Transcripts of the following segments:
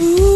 Ooh.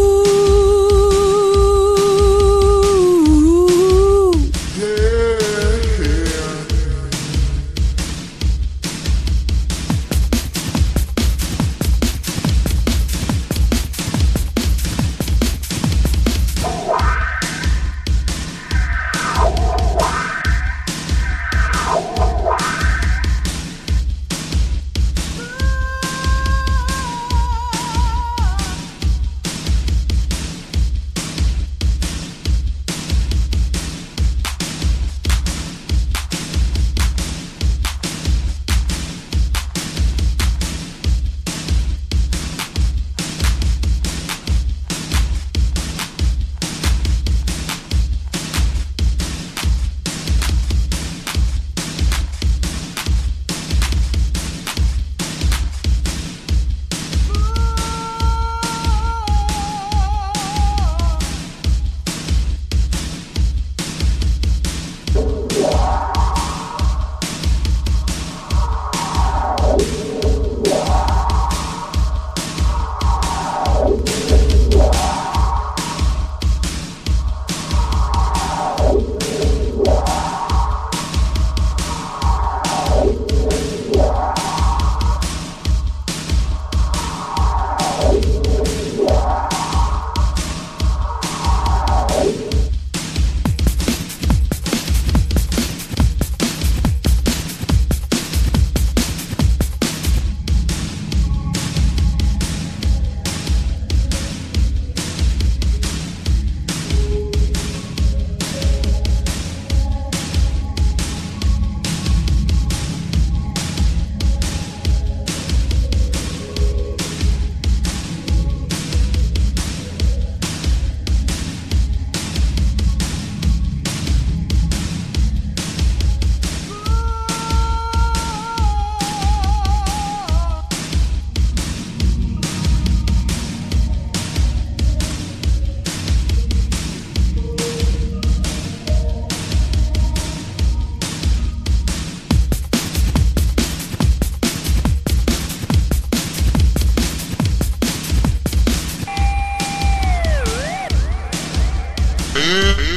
Mm-hmm.